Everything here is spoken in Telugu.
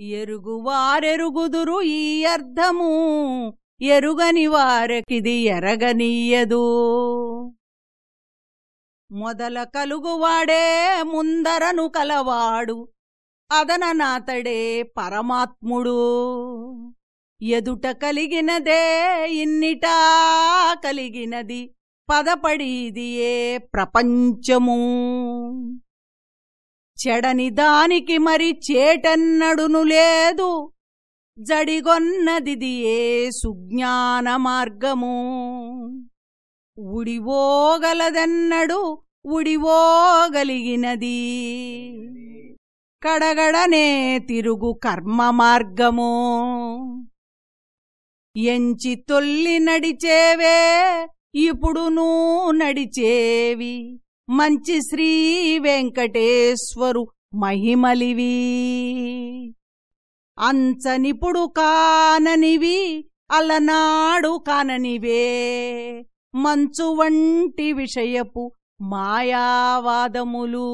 ఎరుగువారెరుగుదురు ఈ అర్థము ఎరుగని వారకిది ఎరగనీయదు. మొదల కలుగువాడే ముందరను కలవాడు అదననాతడే పరమాత్ముడు. ఎదుట కలిగినదే ఇన్నిటా కలిగినది పదపడిది ఏ ప్రపంచము. చెడని దానికి మరి చేటన్నడును లేదు. జడిగొన్నదిది ఏ సుజ్ఞాన మార్గము? ఉడివోగలదన్నడు ఉడివోగలిగినది. కడగడనే తిరుగు కర్మ మార్గము. ఎంచి తొల్లి నడిచేవే ఇప్పుడు నూ నడిచేవి. మంచి శ్రీ వెంకటేశ్వరు మహిమలివి. అంచనిపుడు కాననివి అలనాడు కాననివే. మంచు వంటి విషయపు మాయావాదములు.